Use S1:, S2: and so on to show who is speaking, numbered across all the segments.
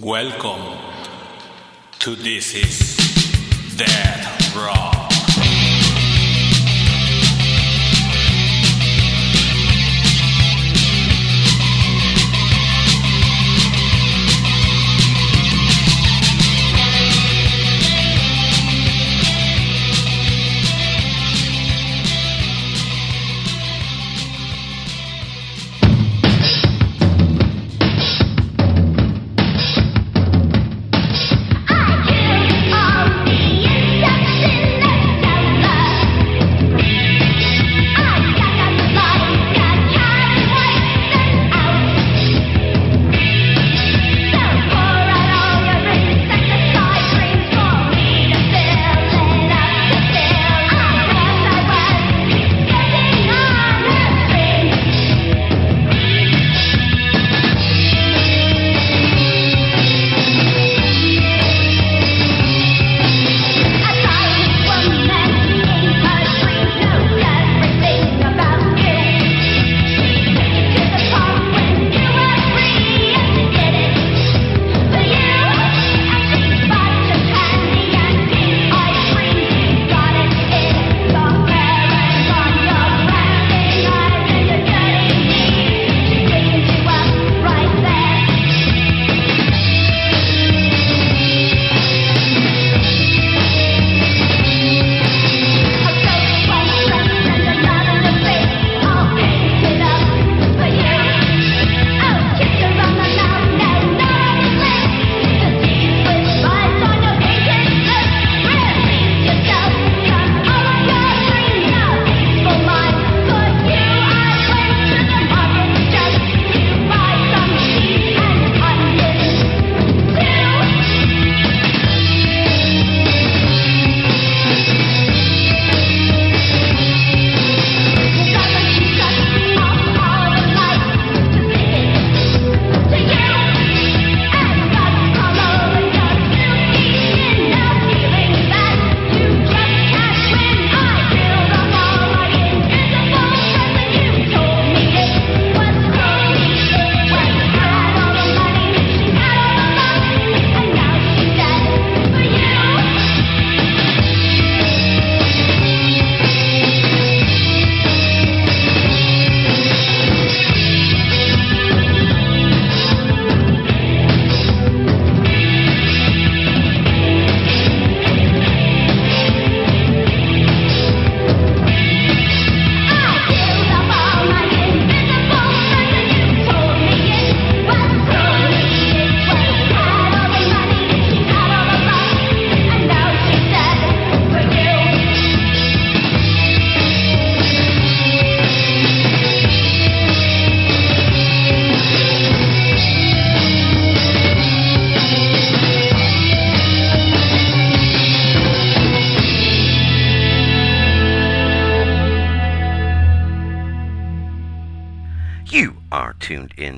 S1: Welcome to This Is Death Rock.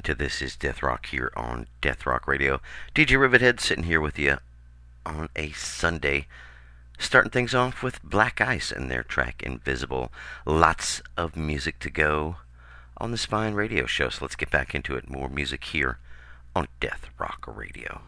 S2: Into This is Death Rock here on Death Rock Radio. DJ Rivithead sitting here with you on a Sunday. Starting things off with Black Ice and their track Invisible. Lots of music to go on this fine radio show, so let's get back into it. More music here on Death Rock Radio.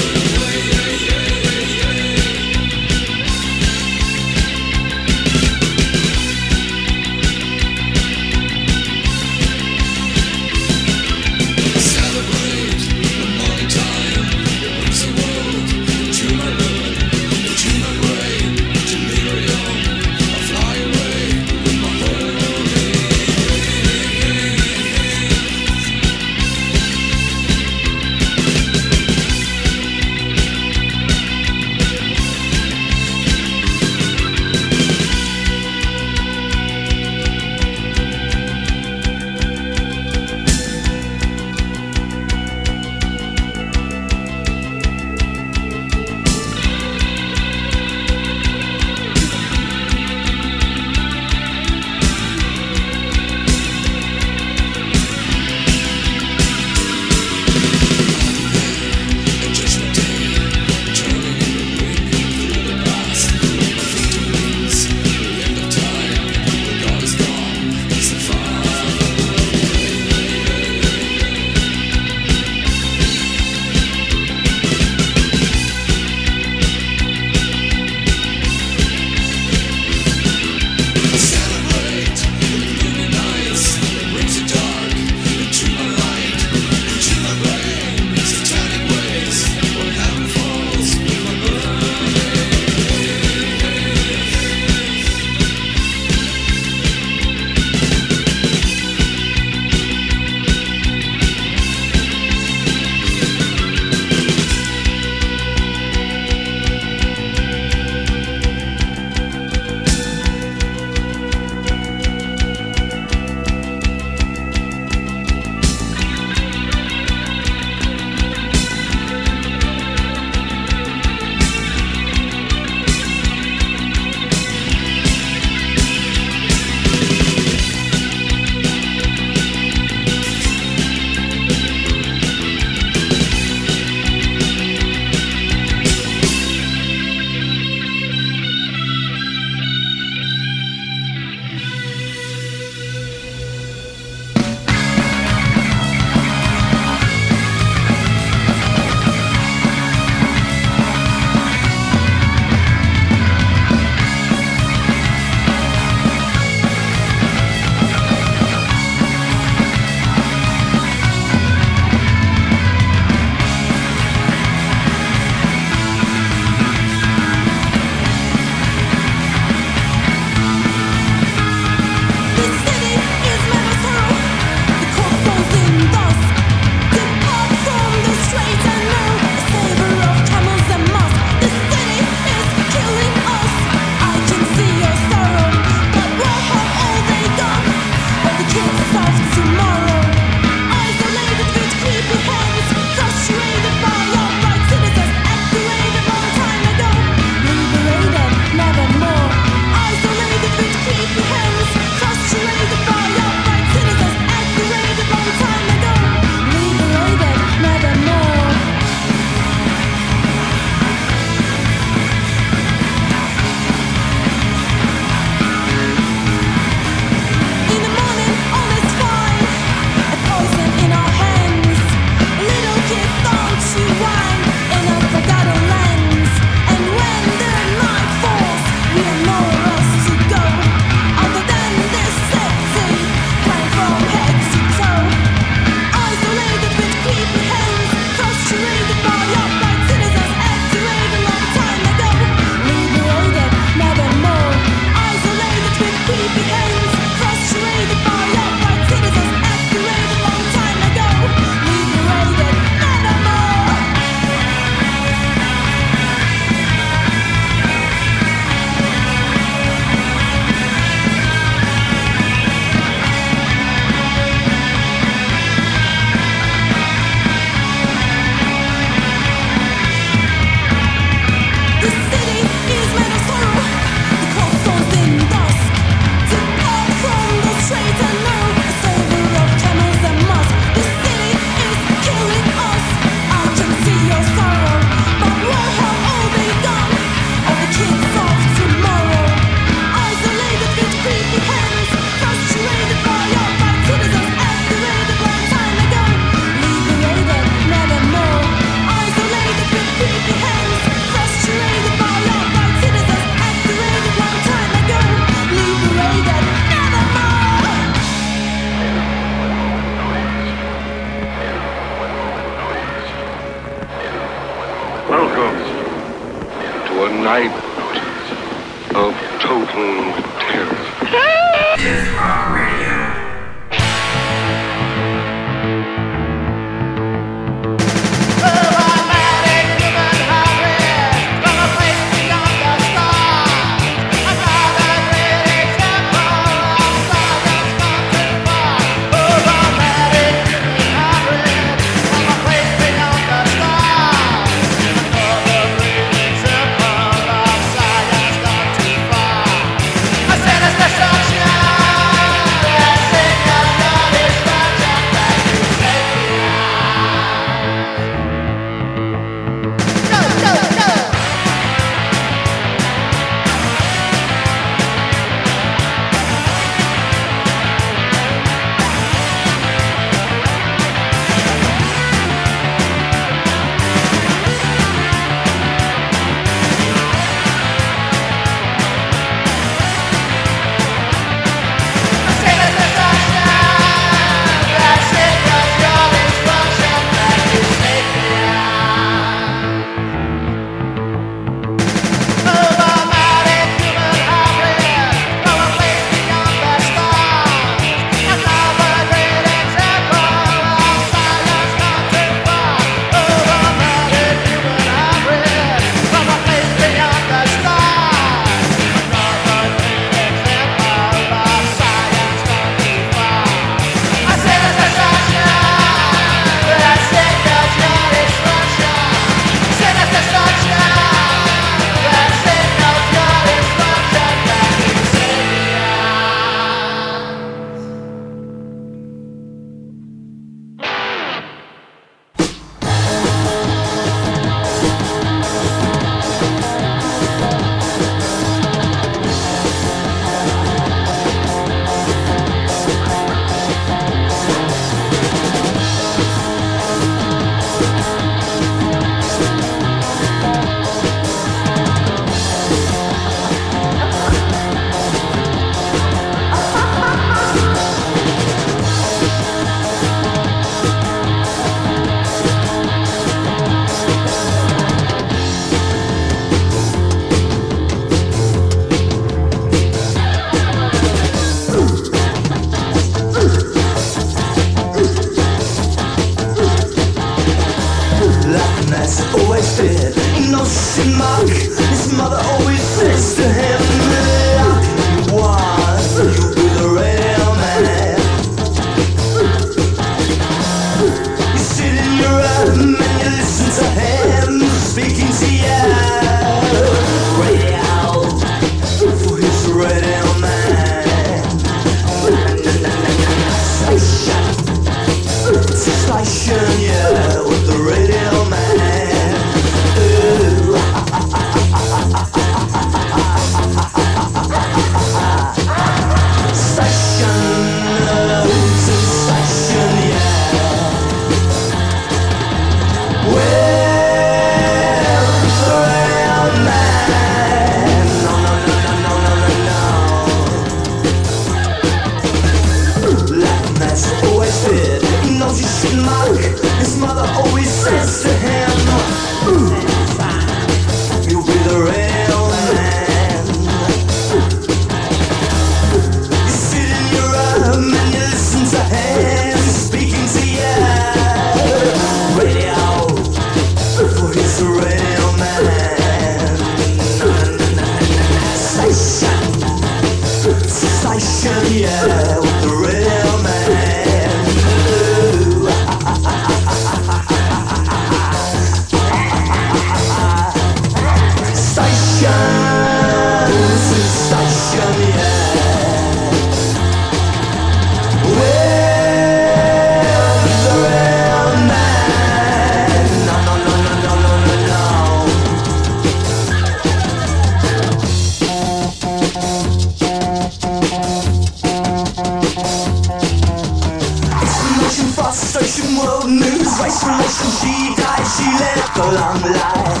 S3: this relation she died, she lived a long life.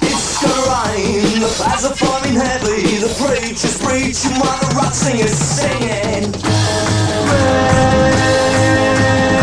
S3: It's gonna rain. the clouds are forming heavy, the preacher's preaching while the rock singer's singing. Rain.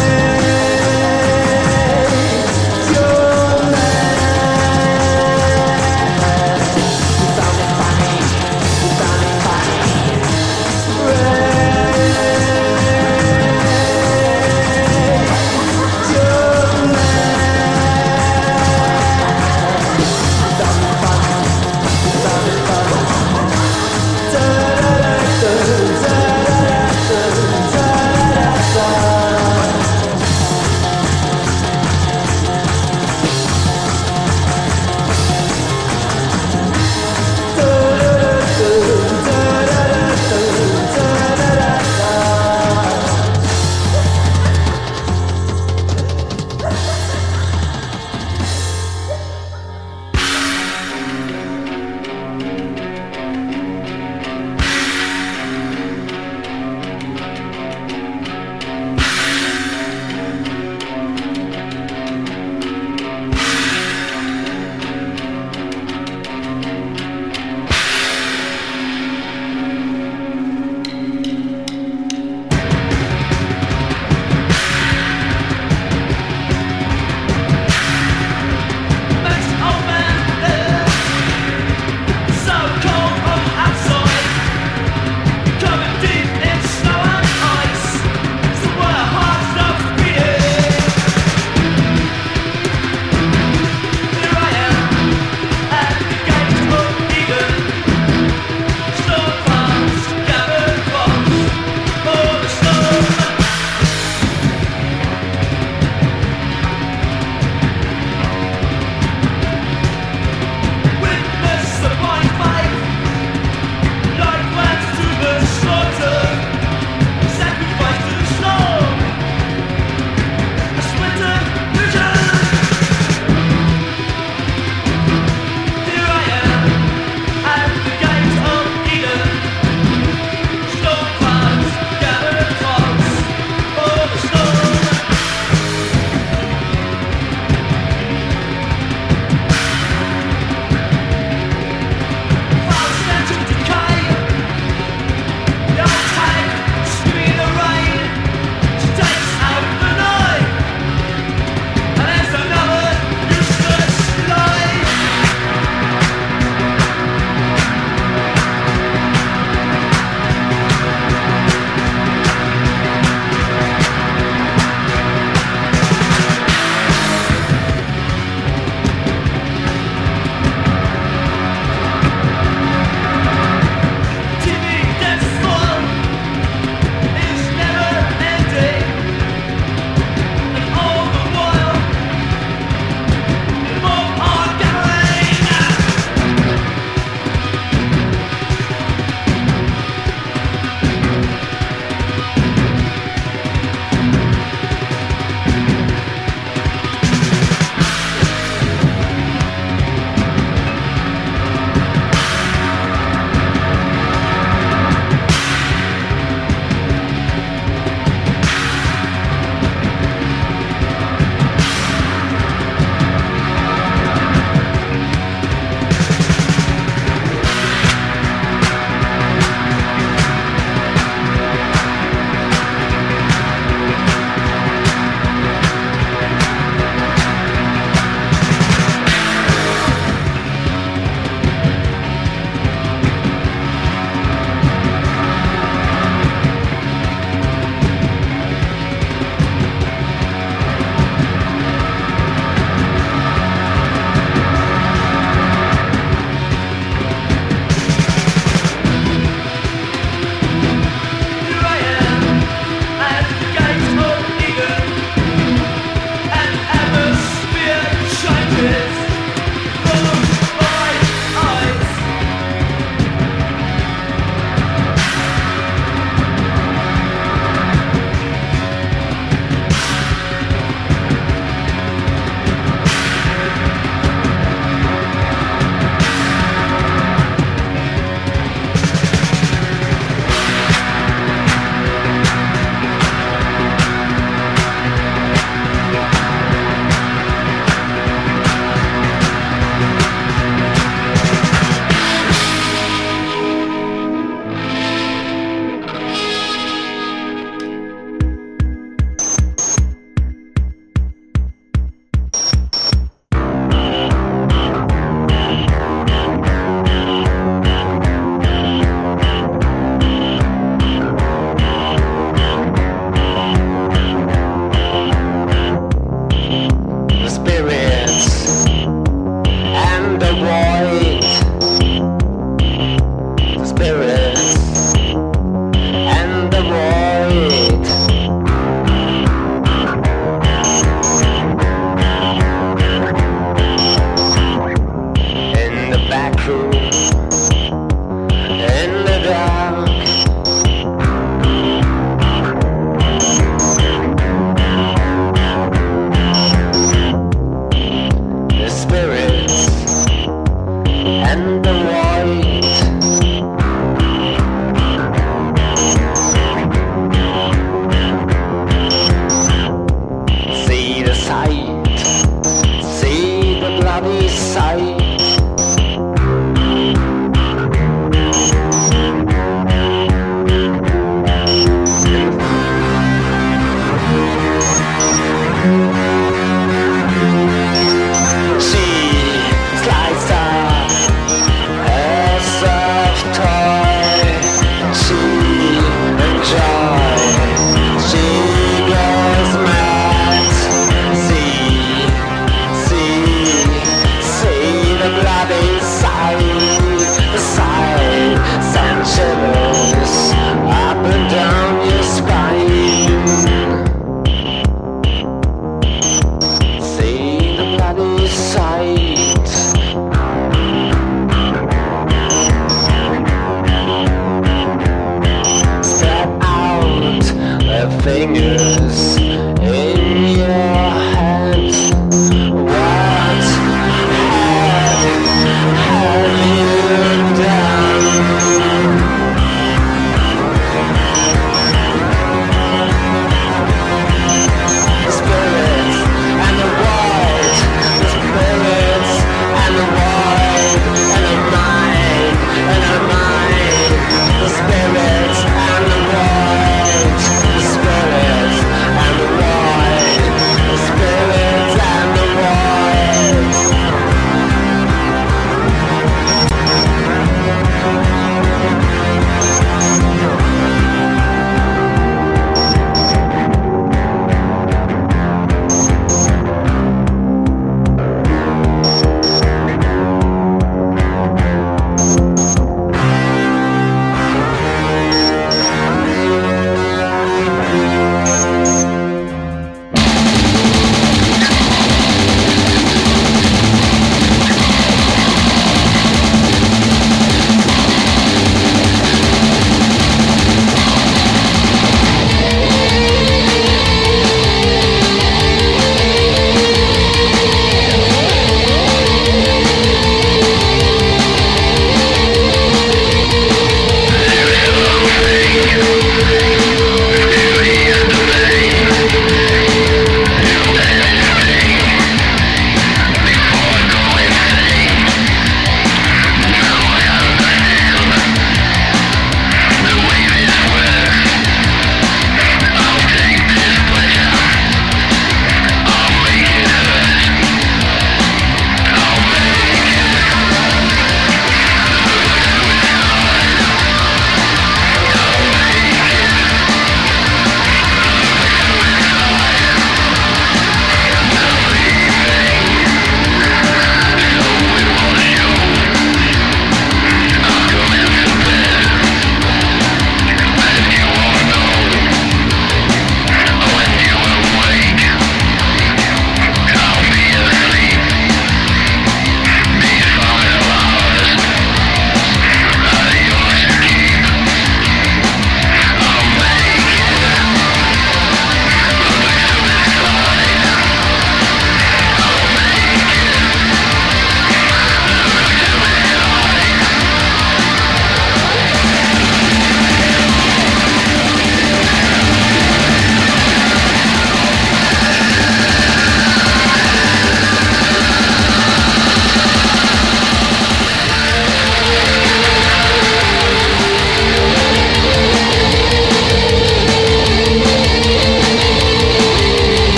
S4: I.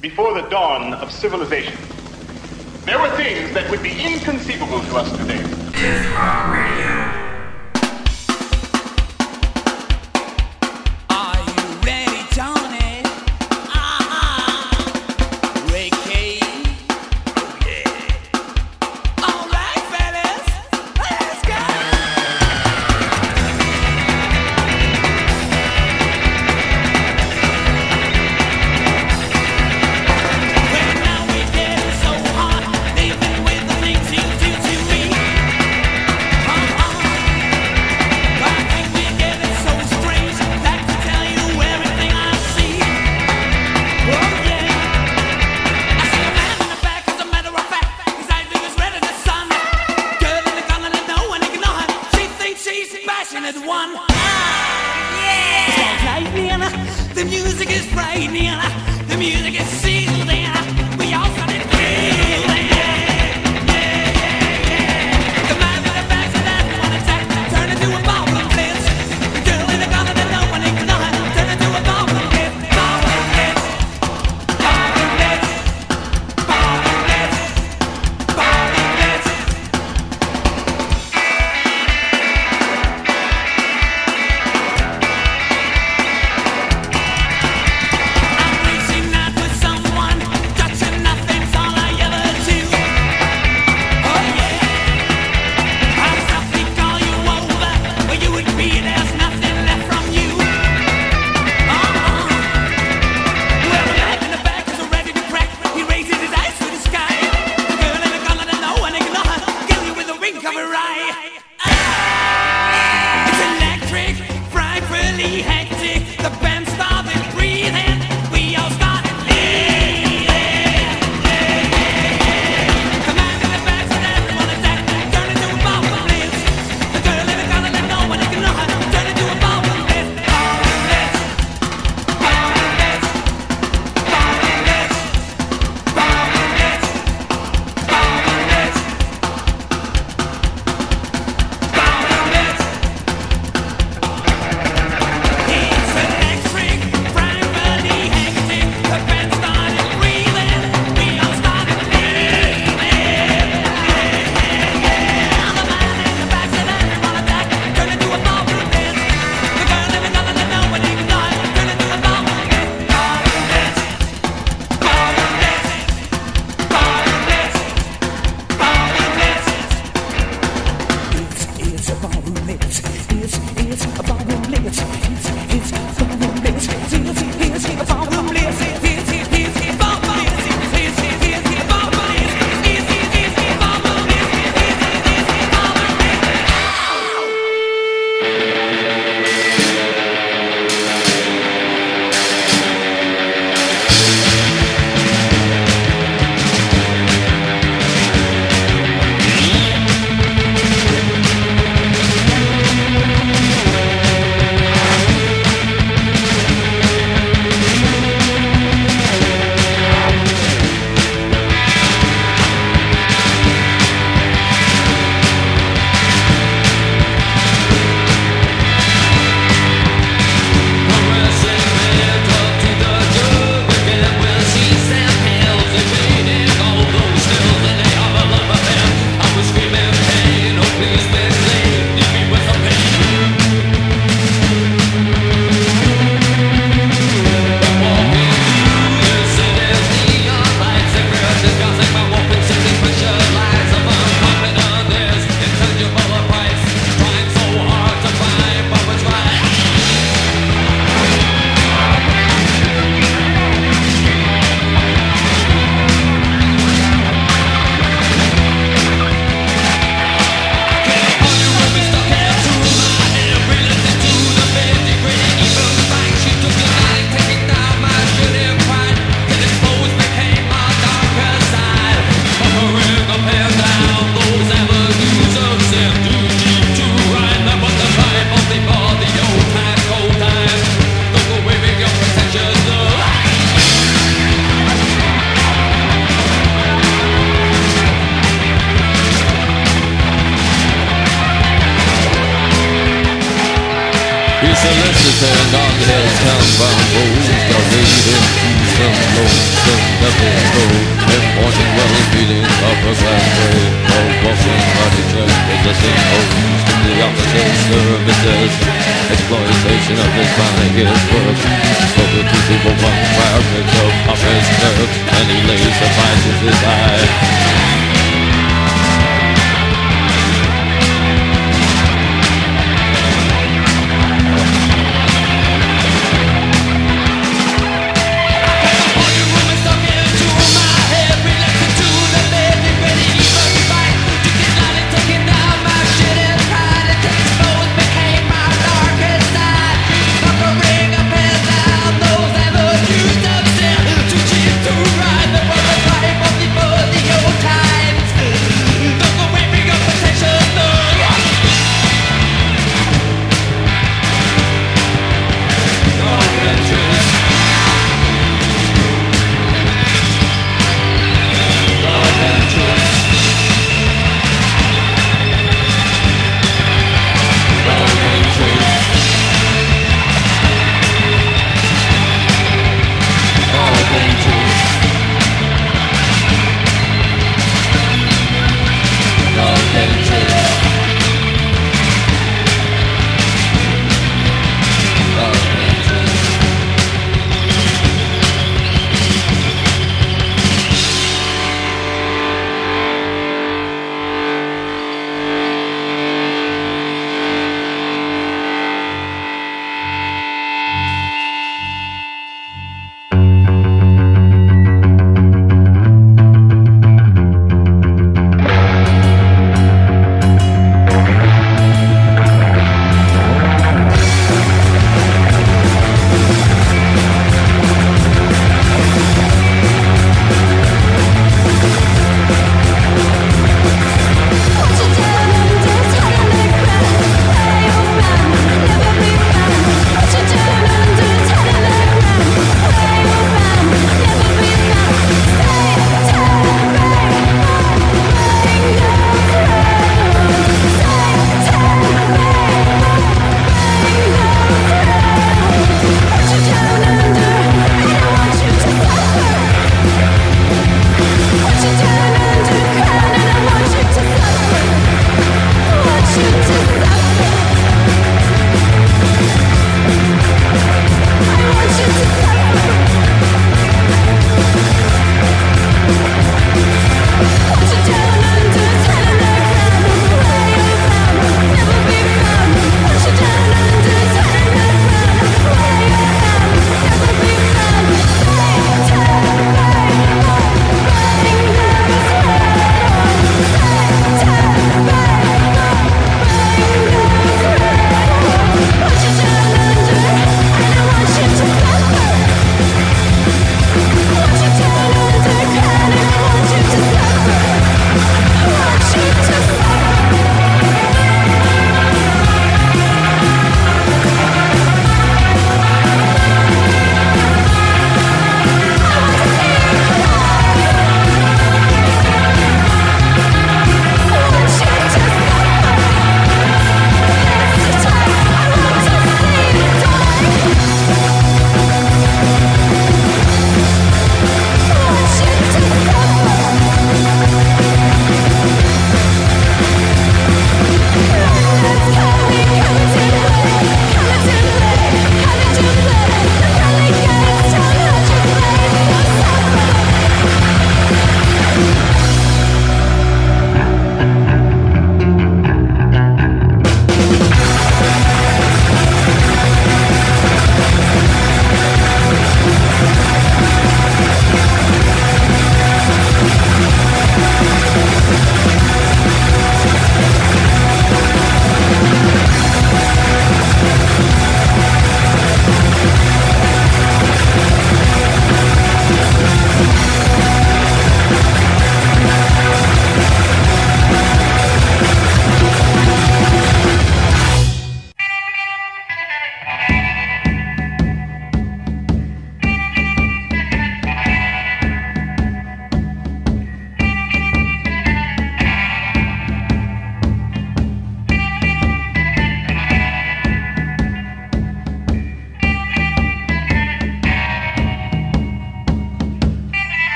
S5: before the dawn of civilization,
S4: there were things that would be inconceivable to us today.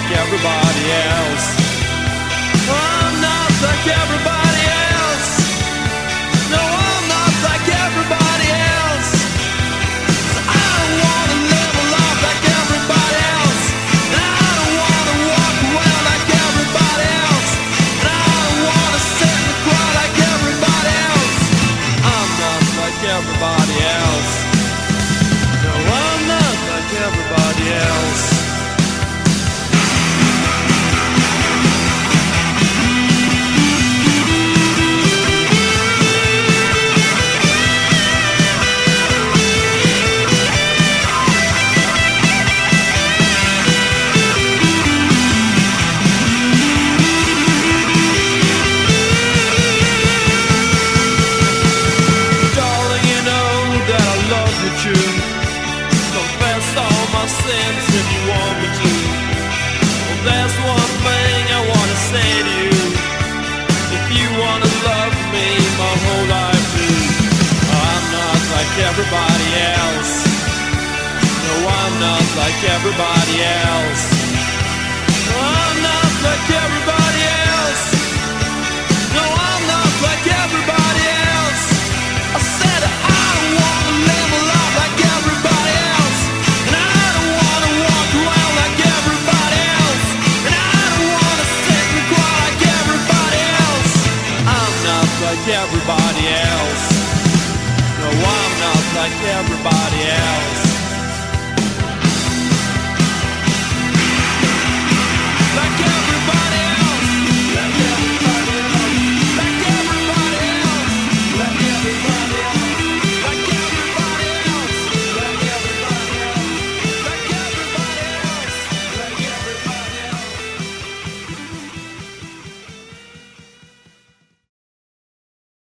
S6: Like everybody